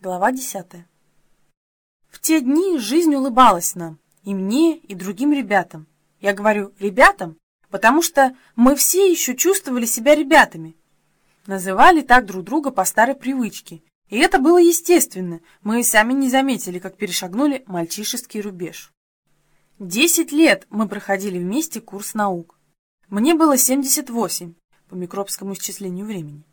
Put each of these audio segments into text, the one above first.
Глава 10. В те дни жизнь улыбалась нам, и мне, и другим ребятам. Я говорю «ребятам», потому что мы все еще чувствовали себя ребятами. Называли так друг друга по старой привычке. И это было естественно, мы и сами не заметили, как перешагнули мальчишеский рубеж. Десять лет мы проходили вместе курс наук. Мне было 78 по микробскому исчислению времени.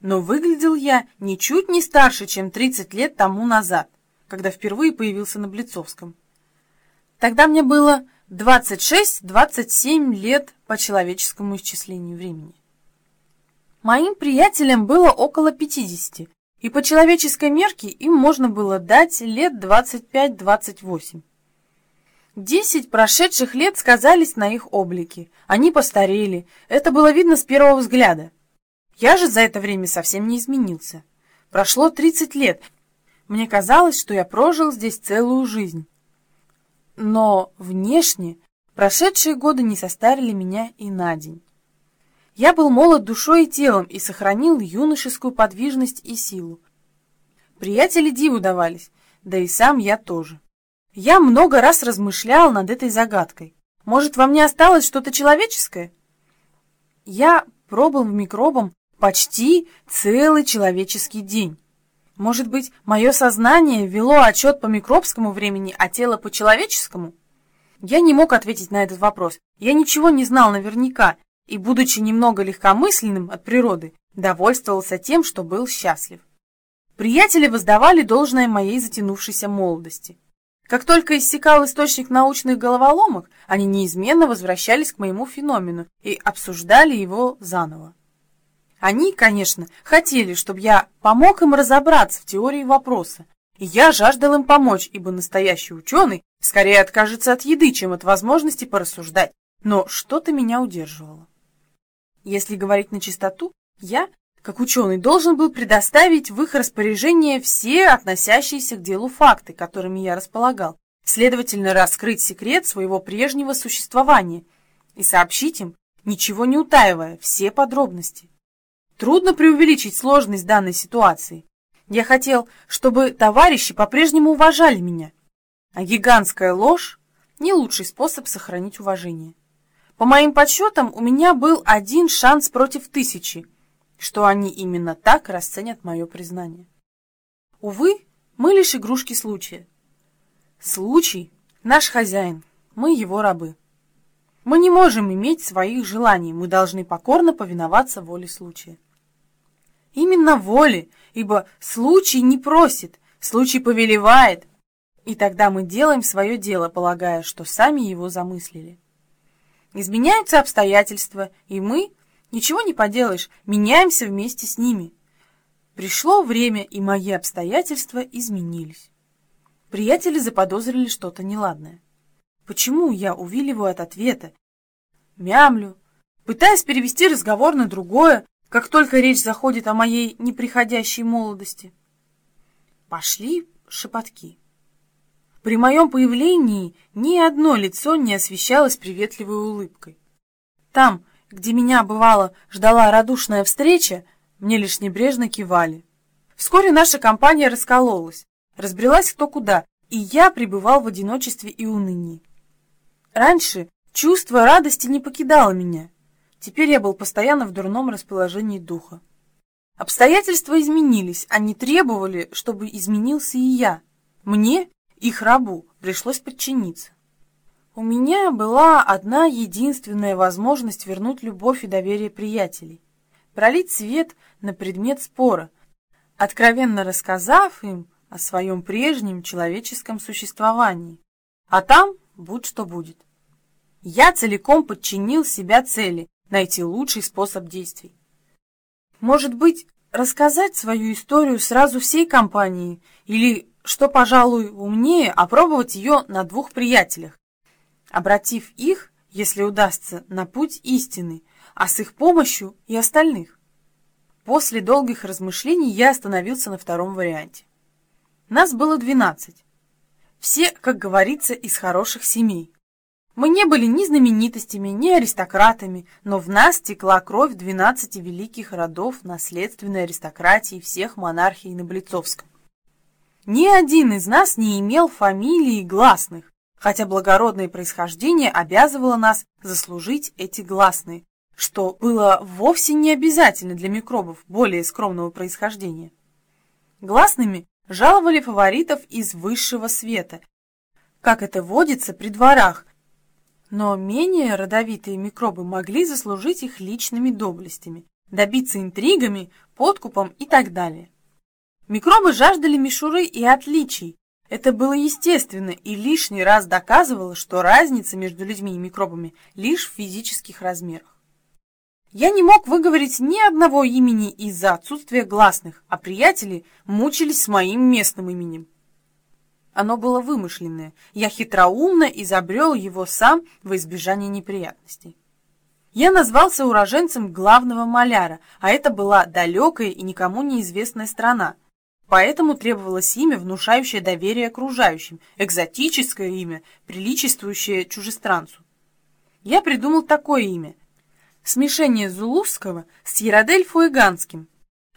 Но выглядел я ничуть не старше, чем 30 лет тому назад, когда впервые появился на Блицовском. Тогда мне было 26-27 лет по человеческому исчислению времени. Моим приятелям было около 50, и по человеческой мерке им можно было дать лет 25-28. Десять прошедших лет сказались на их облике. Они постарели. Это было видно с первого взгляда. Я же за это время совсем не изменился. Прошло тридцать лет. Мне казалось, что я прожил здесь целую жизнь. Но внешне прошедшие годы не состарили меня и на день. Я был молод душой и телом и сохранил юношескую подвижность и силу. Приятели диву давались, да и сам я тоже. Я много раз размышлял над этой загадкой. Может, во мне осталось что-то человеческое? Я пробыл микробом почти целый человеческий день. Может быть, мое сознание вело отчет по микробскому времени, а тело по человеческому? Я не мог ответить на этот вопрос. Я ничего не знал наверняка, и, будучи немного легкомысленным от природы, довольствовался тем, что был счастлив. Приятели воздавали должное моей затянувшейся молодости. Как только иссякал источник научных головоломок, они неизменно возвращались к моему феномену и обсуждали его заново. Они, конечно, хотели, чтобы я помог им разобраться в теории вопроса, и я жаждал им помочь, ибо настоящий ученый скорее откажется от еды, чем от возможности порассуждать, но что-то меня удерживало. Если говорить на чистоту, я, как ученый, должен был предоставить в их распоряжение все относящиеся к делу факты, которыми я располагал, следовательно, раскрыть секрет своего прежнего существования и сообщить им, ничего не утаивая, все подробности. Трудно преувеличить сложность данной ситуации. Я хотел, чтобы товарищи по-прежнему уважали меня, а гигантская ложь – не лучший способ сохранить уважение. По моим подсчетам, у меня был один шанс против тысячи – что они именно так расценят мое признание. Увы, мы лишь игрушки случая. Случай — наш хозяин, мы его рабы. Мы не можем иметь своих желаний, мы должны покорно повиноваться воле случая. Именно воле, ибо случай не просит, случай повелевает, и тогда мы делаем свое дело, полагая, что сами его замыслили. Изменяются обстоятельства, и мы Ничего не поделаешь, меняемся вместе с ними. Пришло время, и мои обстоятельства изменились. Приятели заподозрили что-то неладное. Почему я увиливаю от ответа? Мямлю, пытаясь перевести разговор на другое, как только речь заходит о моей неприходящей молодости. Пошли шепотки. При моем появлении ни одно лицо не освещалось приветливой улыбкой. Там, где меня, бывало, ждала радушная встреча, мне лишь небрежно кивали. Вскоре наша компания раскололась, разбрелась кто куда, и я пребывал в одиночестве и унынии. Раньше чувство радости не покидало меня. Теперь я был постоянно в дурном расположении духа. Обстоятельства изменились, они требовали, чтобы изменился и я. Мне, их рабу, пришлось подчиниться. У меня была одна единственная возможность вернуть любовь и доверие приятелей, пролить свет на предмет спора, откровенно рассказав им о своем прежнем человеческом существовании. А там будь что будет. Я целиком подчинил себя цели найти лучший способ действий. Может быть, рассказать свою историю сразу всей компании или, что, пожалуй, умнее, опробовать ее на двух приятелях, обратив их, если удастся, на путь истины, а с их помощью и остальных. После долгих размышлений я остановился на втором варианте. Нас было двенадцать. Все, как говорится, из хороших семей. Мы не были ни знаменитостями, ни аристократами, но в нас текла кровь двенадцати великих родов наследственной аристократии всех монархий на Блицовском. ни один из нас не имел фамилии гласных, хотя благородное происхождение обязывало нас заслужить эти гласные, что было вовсе не обязательно для микробов более скромного происхождения. Гласными жаловали фаворитов из высшего света, как это водится при дворах, но менее родовитые микробы могли заслужить их личными доблестями, добиться интригами, подкупом и так далее. Микробы жаждали мишуры и отличий. Это было естественно и лишний раз доказывало, что разница между людьми и микробами лишь в физических размерах. Я не мог выговорить ни одного имени из-за отсутствия гласных, а приятели мучились с моим местным именем. Оно было вымышленное. Я хитроумно изобрел его сам во избежание неприятностей. Я назвался уроженцем главного маляра, а это была далекая и никому неизвестная страна. Поэтому требовалось имя, внушающее доверие окружающим, экзотическое имя, приличествующее чужестранцу. Я придумал такое имя – смешение зулузского с яродельфуэганским.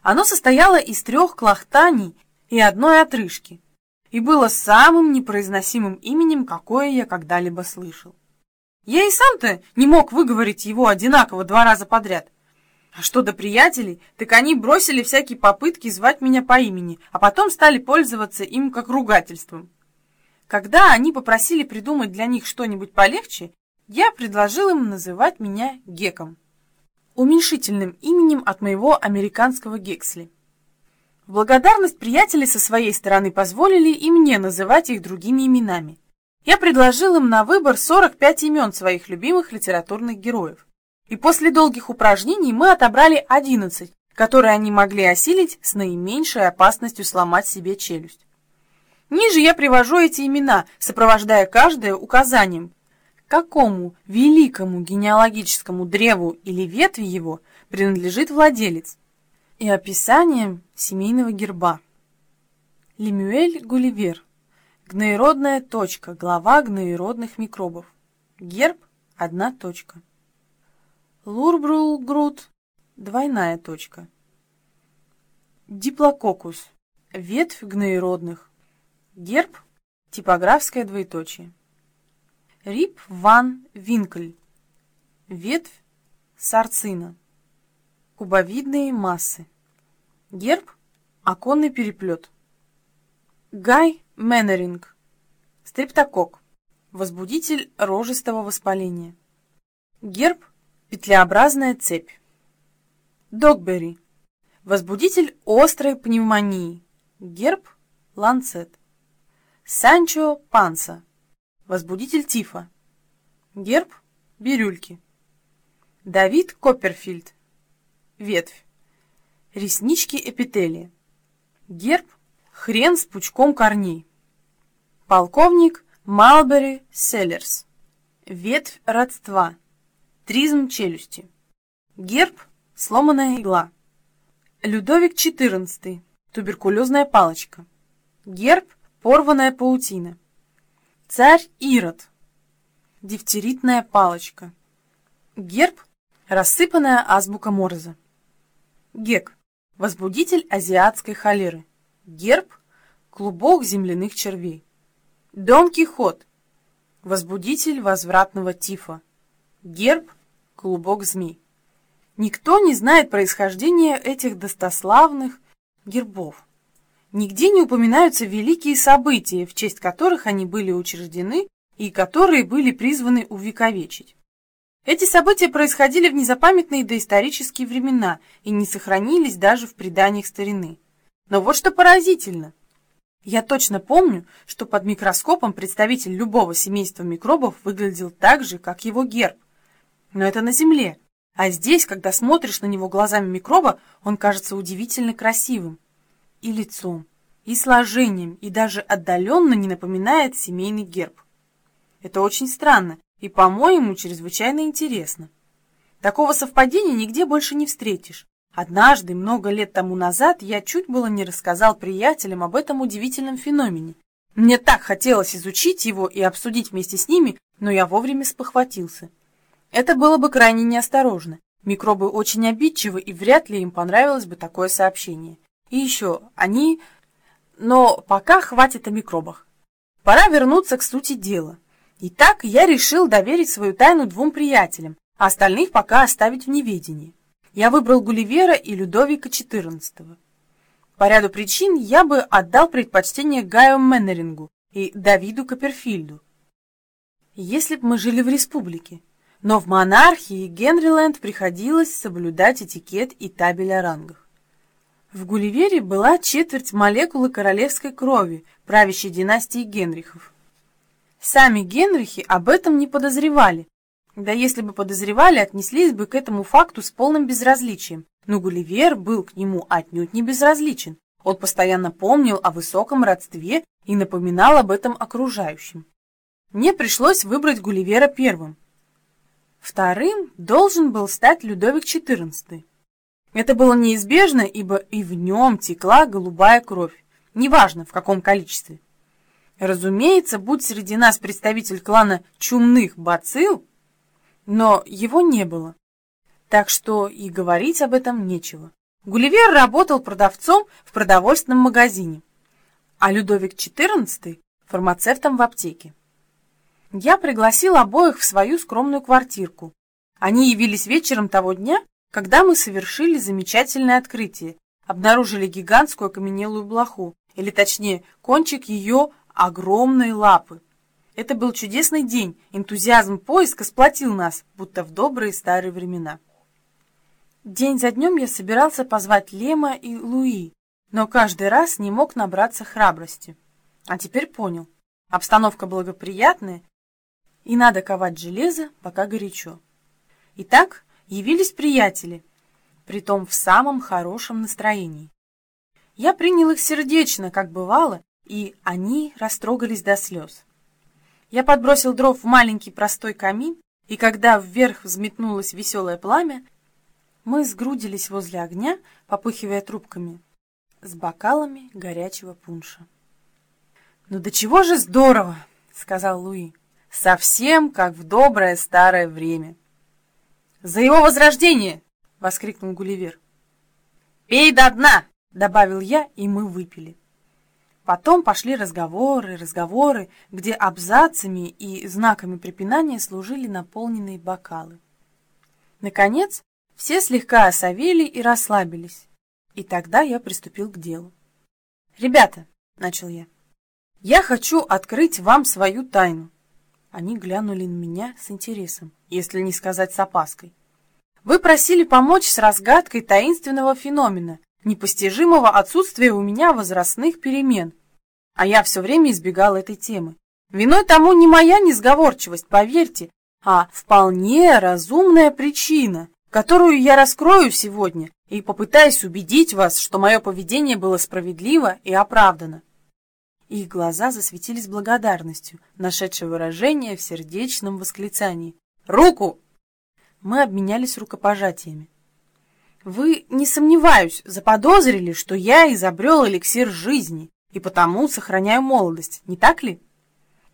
Оно состояло из трех клахтаний и одной отрыжки – и было самым непроизносимым именем, какое я когда-либо слышал. Я и сам-то не мог выговорить его одинаково два раза подряд. А что до приятелей, так они бросили всякие попытки звать меня по имени, а потом стали пользоваться им как ругательством. Когда они попросили придумать для них что-нибудь полегче, я предложил им называть меня Геком, уменьшительным именем от моего американского Гексли. В благодарность приятели со своей стороны позволили и мне называть их другими именами. Я предложил им на выбор 45 имен своих любимых литературных героев. И после долгих упражнений мы отобрали 11, которые они могли осилить с наименьшей опасностью сломать себе челюсть. Ниже я привожу эти имена, сопровождая каждое указанием, какому великому генеалогическому древу или ветви его принадлежит владелец, и описанием семейного герба. Лемюэль Гулливер. Гноеродная точка. Глава гноеродных микробов. Герб – одна точка. Лурбрулгрут – двойная точка. Диплококус – ветвь гноеродных. Герб – типографское двоеточие. Рип ван Винкль – ветвь сарцина. Кубовидные массы. Герб – оконный переплет. Гай Меннеринг. Стрептокок. Возбудитель рожистого воспаления. Герб – петлеобразная цепь. Догбери. Возбудитель острой пневмонии. Герб – ланцет. Санчо Панса. Возбудитель тифа. Герб – бирюльки. Давид Копперфильд ветвь. Реснички эпителия. Герб – хрен с пучком корней. Полковник Малбери Селлерс. Ветвь родства. Тризм челюсти. Герб – сломанная игла. Людовик XIV. Туберкулезная палочка. Герб – порванная паутина. Царь Ирод. Дифтеритная палочка. Герб – рассыпанная азбука Морзе. Гек – возбудитель азиатской холеры. Герб – клубок земляных червей. Дон Кихот – возбудитель возвратного тифа. Герб – клубок змей. Никто не знает происхождения этих достославных гербов. Нигде не упоминаются великие события, в честь которых они были учреждены и которые были призваны увековечить. Эти события происходили в незапамятные доисторические времена и не сохранились даже в преданиях старины. Но вот что поразительно. Я точно помню, что под микроскопом представитель любого семейства микробов выглядел так же, как его герб. Но это на Земле. А здесь, когда смотришь на него глазами микроба, он кажется удивительно красивым. И лицом, и сложением, и даже отдаленно не напоминает семейный герб. Это очень странно, и, по-моему, чрезвычайно интересно. Такого совпадения нигде больше не встретишь. Однажды, много лет тому назад, я чуть было не рассказал приятелям об этом удивительном феномене. Мне так хотелось изучить его и обсудить вместе с ними, но я вовремя спохватился. Это было бы крайне неосторожно. Микробы очень обидчивы, и вряд ли им понравилось бы такое сообщение. И еще, они... Но пока хватит о микробах. Пора вернуться к сути дела. Итак, я решил доверить свою тайну двум приятелям, а остальных пока оставить в неведении. Я выбрал Гулливера и Людовика XIV. По ряду причин я бы отдал предпочтение Гаю Меннерингу и Давиду Копперфильду, если бы мы жили в республике. Но в монархии Генриленд приходилось соблюдать этикет и табель о рангах. В Гулливере была четверть молекулы королевской крови правящей династии Генрихов. Сами Генрихи об этом не подозревали, да если бы подозревали, отнеслись бы к этому факту с полным безразличием. Но Гулливер был к нему отнюдь не безразличен. Он постоянно помнил о высоком родстве и напоминал об этом окружающим. Мне пришлось выбрать Гулливера первым. Вторым должен был стать Людовик XIV. Это было неизбежно, ибо и в нем текла голубая кровь, неважно в каком количестве. Разумеется, будь среди нас представитель клана чумных бацилл, но его не было. Так что и говорить об этом нечего. Гулливер работал продавцом в продовольственном магазине, а Людовик XIV – фармацевтом в аптеке. Я пригласил обоих в свою скромную квартирку. Они явились вечером того дня, когда мы совершили замечательное открытие, обнаружили гигантскую окаменелую блоху, или точнее, кончик ее огромной лапы. Это был чудесный день, энтузиазм поиска сплотил нас, будто в добрые старые времена. День за днем я собирался позвать Лема и Луи, но каждый раз не мог набраться храбрости. А теперь понял, обстановка благоприятная, и надо ковать железо, пока горячо. Итак, явились приятели, притом в самом хорошем настроении. Я принял их сердечно, как бывало, и они растрогались до слез. Я подбросил дров в маленький простой камин, и когда вверх взметнулось веселое пламя, мы сгрудились возле огня, попыхивая трубками, с бокалами горячего пунша. «Ну до чего же здорово!» — сказал Луи. «Совсем как в доброе старое время!» «За его возрождение!» — воскликнул Гулливер. «Пей до дна!» — добавил я, и мы выпили. Потом пошли разговоры, разговоры, где абзацами и знаками препинания служили наполненные бокалы. Наконец, все слегка осовели и расслабились, и тогда я приступил к делу. «Ребята», — начал я, — «я хочу открыть вам свою тайну». Они глянули на меня с интересом, если не сказать с опаской. «Вы просили помочь с разгадкой таинственного феномена, непостижимого отсутствия у меня возрастных перемен, а я все время избегал этой темы. Виной тому не моя несговорчивость, поверьте, а вполне разумная причина, которую я раскрою сегодня и попытаюсь убедить вас, что мое поведение было справедливо и оправдано. Их глаза засветились благодарностью, нашедшее выражение в сердечном восклицании. «Руку!» Мы обменялись рукопожатиями. Вы, не сомневаюсь, заподозрили, что я изобрел эликсир жизни, и потому сохраняю молодость, не так ли?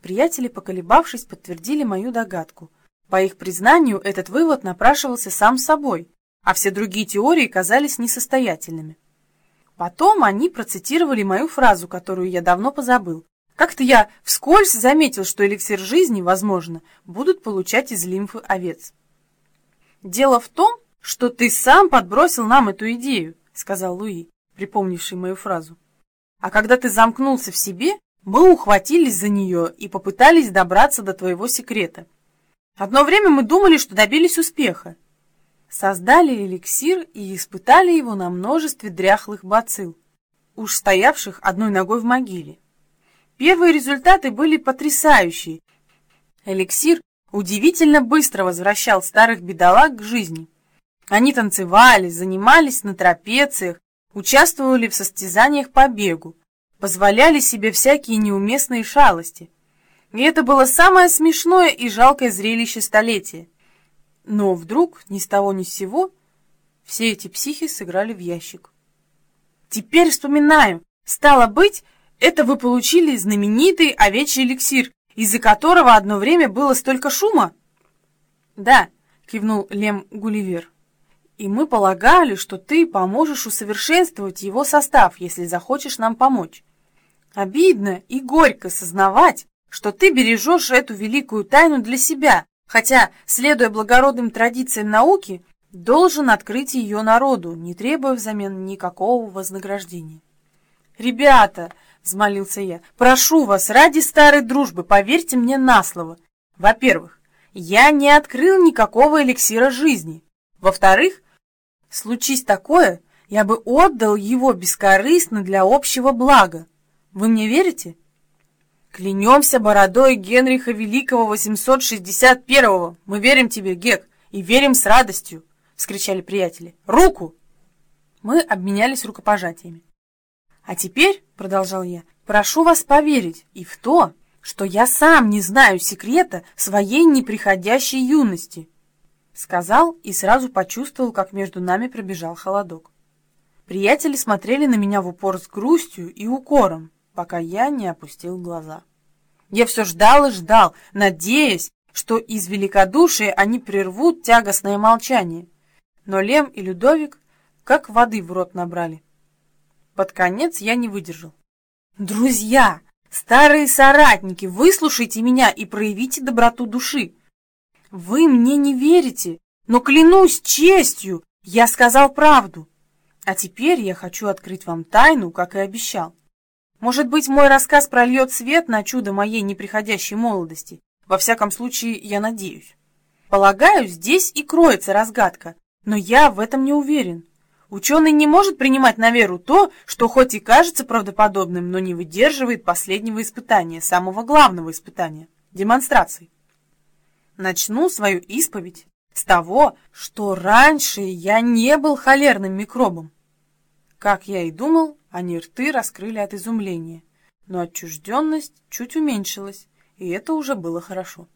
Приятели, поколебавшись, подтвердили мою догадку. По их признанию, этот вывод напрашивался сам собой, а все другие теории казались несостоятельными. Потом они процитировали мою фразу, которую я давно позабыл. Как-то я вскользь заметил, что эликсир жизни, возможно, будут получать из лимфы овец. «Дело в том, что ты сам подбросил нам эту идею», — сказал Луи, припомнивший мою фразу. А когда ты замкнулся в себе, мы ухватились за нее и попытались добраться до твоего секрета. Одно время мы думали, что добились успеха. Создали эликсир и испытали его на множестве дряхлых бацилл, уж стоявших одной ногой в могиле. Первые результаты были потрясающие. Эликсир удивительно быстро возвращал старых бедолаг к жизни. Они танцевали, занимались на трапециях, участвовали в состязаниях по бегу, позволяли себе всякие неуместные шалости. И это было самое смешное и жалкое зрелище столетия. Но вдруг, ни с того ни с сего, все эти психи сыграли в ящик. Теперь вспоминаю, стало быть, это вы получили знаменитый овечий эликсир, из-за которого одно время было столько шума? Да, кивнул Лем Гулливер и мы полагали, что ты поможешь усовершенствовать его состав, если захочешь нам помочь. Обидно и горько сознавать, что ты бережешь эту великую тайну для себя, хотя, следуя благородным традициям науки, должен открыть ее народу, не требуя взамен никакого вознаграждения. «Ребята!» — взмолился я. «Прошу вас, ради старой дружбы, поверьте мне на слово. Во-первых, я не открыл никакого эликсира жизни. Во-вторых, случись такое, я бы отдал его бескорыстно для общего блага. Вы мне верите?» «Клянемся бородой Генриха Великого 861-го! Мы верим тебе, Гек, и верим с радостью!» — вскричали приятели. «Руку!» Мы обменялись рукопожатиями. «А теперь, — продолжал я, — прошу вас поверить и в то, что я сам не знаю секрета своей неприходящей юности», — сказал и сразу почувствовал, как между нами пробежал холодок. Приятели смотрели на меня в упор с грустью и укором, пока я не опустил глаза. Я все ждал и ждал, надеясь, что из великодушия они прервут тягостное молчание. Но Лем и Людовик как воды в рот набрали. Под конец я не выдержал. «Друзья, старые соратники, выслушайте меня и проявите доброту души. Вы мне не верите, но клянусь честью, я сказал правду. А теперь я хочу открыть вам тайну, как и обещал. Может быть, мой рассказ прольет свет на чудо моей неприходящей молодости. Во всяком случае, я надеюсь. Полагаю, здесь и кроется разгадка, но я в этом не уверен. Ученый не может принимать на веру то, что хоть и кажется правдоподобным, но не выдерживает последнего испытания, самого главного испытания – демонстрации. Начну свою исповедь с того, что раньше я не был холерным микробом. Как я и думал, они рты раскрыли от изумления, но отчужденность чуть уменьшилась, и это уже было хорошо.